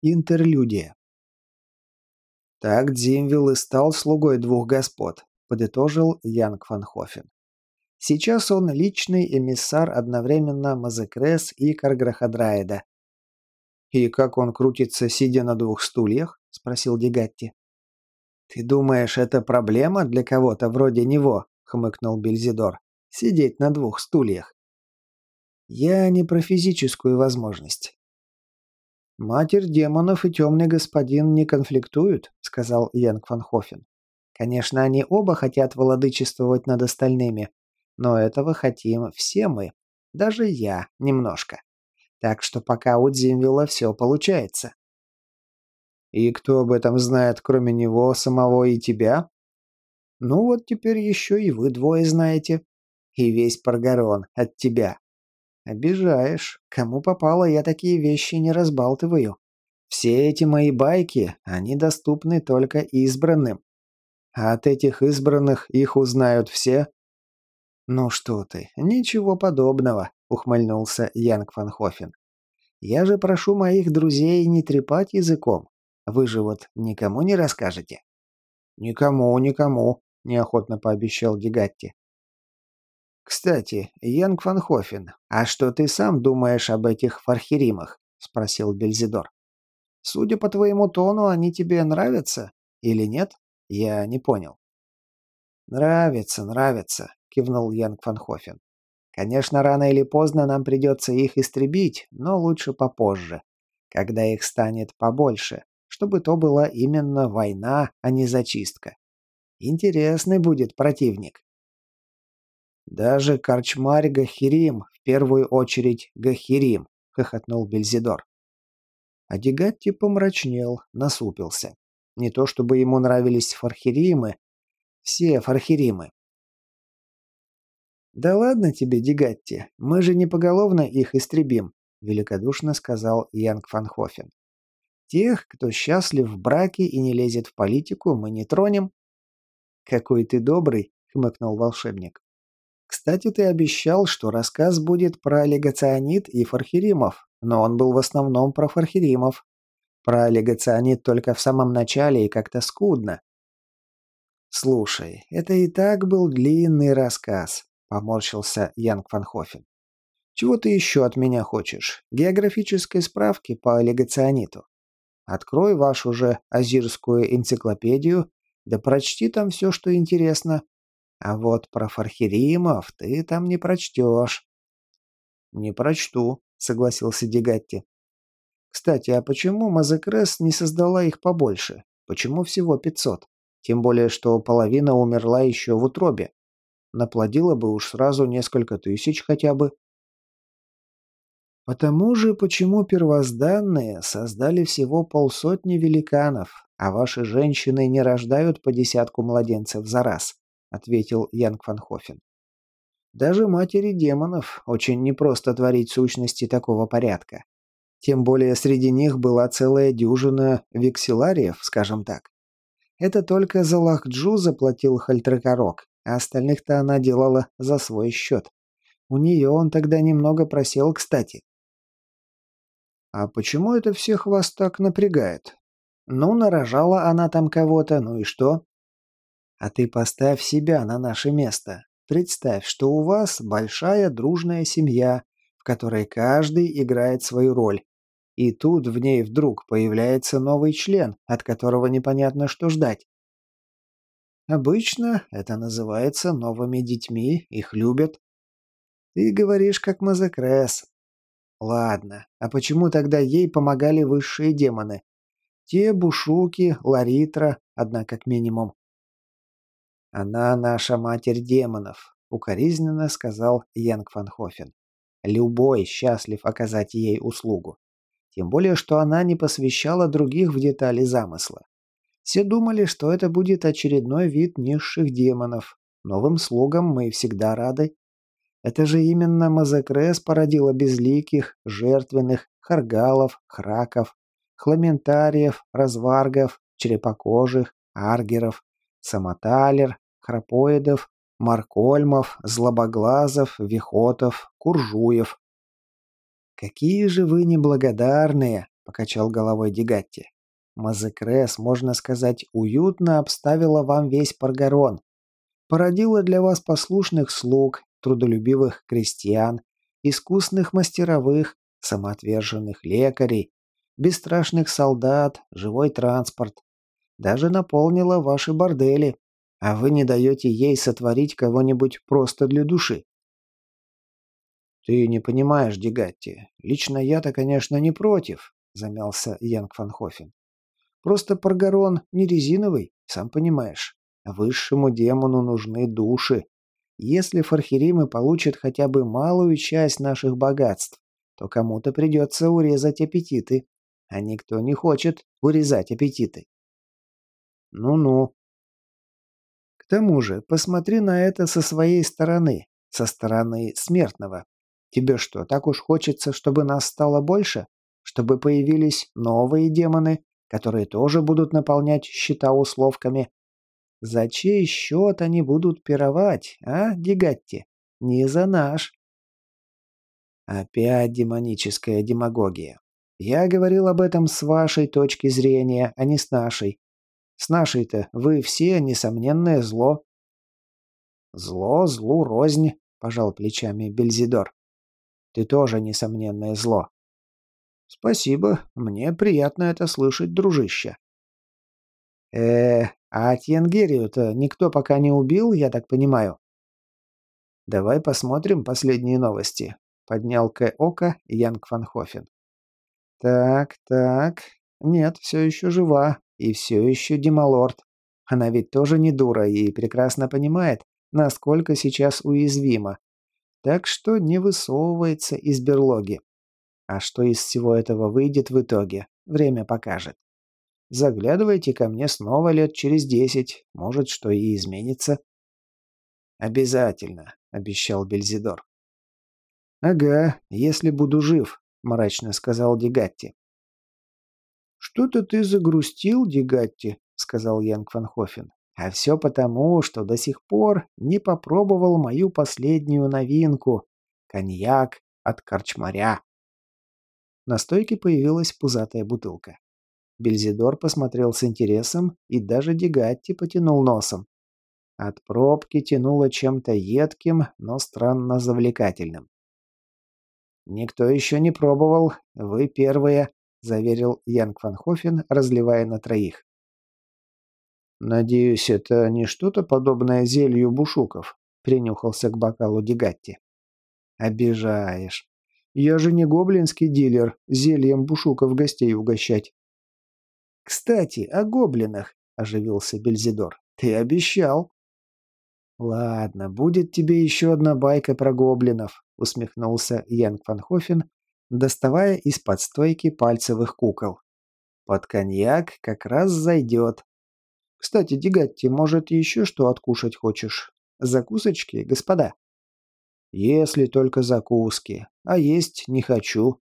Интерлюдия. Так Дзимвилл и стал слугой двух господ, подытожил Янг ван Хофен. Сейчас он личный эмиссар одновременно Мазекрес и Карграхадраида. «И как он крутится, сидя на двух стульях?» – спросил Дегатти. «Ты думаешь, это проблема для кого-то вроде него?» – хмыкнул Бельзидор. «Сидеть на двух стульях». «Я не про физическую возможность. «Матерь демонов и темный господин не конфликтуют», — сказал Янг ван Хофен. «Конечно, они оба хотят владычествовать над остальными, но этого хотим все мы, даже я немножко. Так что пока у Дзимвилла все получается». «И кто об этом знает, кроме него, самого и тебя?» «Ну вот теперь еще и вы двое знаете. И весь Паргарон от тебя. «Обижаешь. Кому попало, я такие вещи не разбалтываю. Все эти мои байки, они доступны только избранным. А от этих избранных их узнают все». «Ну что ты, ничего подобного», — ухмыльнулся Янг фан Хофен. «Я же прошу моих друзей не трепать языком. Вы же вот никому не расскажете?» «Никому, никому», — неохотно пообещал Дегатти. «Кстати, Янг фан Хофен, а что ты сам думаешь об этих фархеримах?» – спросил Бельзидор. «Судя по твоему тону, они тебе нравятся? Или нет? Я не понял». «Нравится, нравится», – кивнул Янг фан Хофен. «Конечно, рано или поздно нам придется их истребить, но лучше попозже, когда их станет побольше, чтобы то была именно война, а не зачистка. Интересный будет противник». «Даже корчмарь Гахирим, в первую очередь Гахирим», — хохотнул Бельзидор. А Дегатти помрачнел, насупился. Не то чтобы ему нравились фархиримы, все фархиримы. «Да ладно тебе, Дегатти, мы же не поголовно их истребим», — великодушно сказал Янг Фанхофен. «Тех, кто счастлив в браке и не лезет в политику, мы не тронем». «Какой ты добрый», — хмыкнул волшебник. Кстати, ты обещал, что рассказ будет про легационит и фархеримов, но он был в основном про фархеримов. Про легационит только в самом начале и как-то скудно. «Слушай, это и так был длинный рассказ», — поморщился Янг Фанхофен. «Чего ты еще от меня хочешь? Географической справки по легациониту? Открой вашу же азирскую энциклопедию, да прочти там все, что интересно, а вот про Фархиримов ты там не прочтешь». «Не прочту», — согласился Дегатти. «Кстати, а почему Мазекрес не создала их побольше? Почему всего пятьсот? Тем более, что половина умерла еще в утробе. Наплодила бы уж сразу несколько тысяч хотя бы». «Потому же, почему первозданные создали всего полсотни великанов, а ваши женщины не рождают по десятку младенцев за раз?» — ответил Янг фан Хофен. «Даже матери демонов очень непросто творить сущности такого порядка. Тем более среди них была целая дюжина векселариев, скажем так. Это только за Лахджу заплатил Хальтракорок, а остальных-то она делала за свой счет. У нее он тогда немного просел, кстати. «А почему это всех вас так напрягает?» «Ну, нарожала она там кого-то, ну и что?» А ты поставь себя на наше место. Представь, что у вас большая дружная семья, в которой каждый играет свою роль. И тут в ней вдруг появляется новый член, от которого непонятно что ждать. Обычно это называется новыми детьми, их любят. Ты говоришь как Мазакрес. Ладно, а почему тогда ей помогали высшие демоны? Те Бушуки, Ларитра, одна как минимум. «Она наша матерь демонов», — укоризненно сказал Янг Фан Хофен. «Любой счастлив оказать ей услугу. Тем более, что она не посвящала других в детали замысла. Все думали, что это будет очередной вид низших демонов. Новым слугам мы всегда рады. Это же именно Мазакрес породила безликих, жертвенных, харгалов, храков, хламентариев, разваргов, черепокожих, аргеров, самоталер, храпоидов, маркольмов, злобоглазов, вихотов, куржуев. «Какие же вы неблагодарные!» — покачал головой Дигатти. Мазекрес, можно сказать, уютно обставила вам весь Паргарон. Породила для вас послушных слуг, трудолюбивых крестьян, искусных мастеровых, самоотверженных лекарей, бесстрашных солдат, живой транспорт. Даже наполнила ваши бордели, а вы не даете ей сотворить кого-нибудь просто для души. «Ты не понимаешь, Дегатти. Лично я-то, конечно, не против», — замялся Янг Фанхофен. «Просто Паргарон не резиновый, сам понимаешь. Высшему демону нужны души. Если фархеримы получат хотя бы малую часть наших богатств, то кому-то придется урезать аппетиты, а никто не хочет урезать аппетиты». «Ну-ну», к тому же, посмотри на это со своей стороны, со стороны смертного. Тебе что, так уж хочется, чтобы нас стало больше? Чтобы появились новые демоны, которые тоже будут наполнять счета условками? За чей счет они будут пировать, а, Дигатти? Не за наш. Опять демоническая демагогия. Я говорил об этом с вашей точки зрения, а не с нашей. С нашей-то вы все несомненное зло. Зло злу рознь, пожал плечами Бельзидор. Ты тоже несомненное зло. Спасибо, мне приятно это слышать, дружище. Э, а Тьенгерию-то никто пока не убил, я так понимаю. Давай посмотрим последние новости. Поднял К. Ока Янг Фанхофен. Так, так. Нет, все еще жива. И все еще Демалорд. Она ведь тоже не дура и прекрасно понимает, насколько сейчас уязвима. Так что не высовывается из берлоги. А что из всего этого выйдет в итоге, время покажет. Заглядывайте ко мне снова лет через десять, может, что и изменится. «Обязательно», — обещал Бельзидор. «Ага, если буду жив», — мрачно сказал Дигатти. «Что-то ты загрустил, Дигатти», — сказал Янг Ванхофен. А все потому, что до сих пор не попробовал мою последнюю новинку — коньяк от корчмаря. На стойке появилась пузатая бутылка. Бельзидор посмотрел с интересом и даже Дегатти потянул носом. От пробки тянуло чем-то едким, но странно завлекательным. «Никто еще не пробовал, вы первые», — заверил Янг Ван Хофен, разливая на троих. «Надеюсь, это не что-то подобное зелью бушуков», — принюхался к бокалу Дегатти. «Обижаешь. Я же не гоблинский дилер, зельем бушуков гостей угощать». «Кстати, о гоблинах», — оживился Бельзидор. «Ты обещал». «Ладно, будет тебе еще одна байка про гоблинов», — усмехнулся Янг Фанхофен, доставая из-под стойки пальцевых кукол. «Под коньяк как раз зайдет. Кстати, Дигатти, может, еще что откушать хочешь? Закусочки, господа?» «Если только закуски, а есть не хочу»,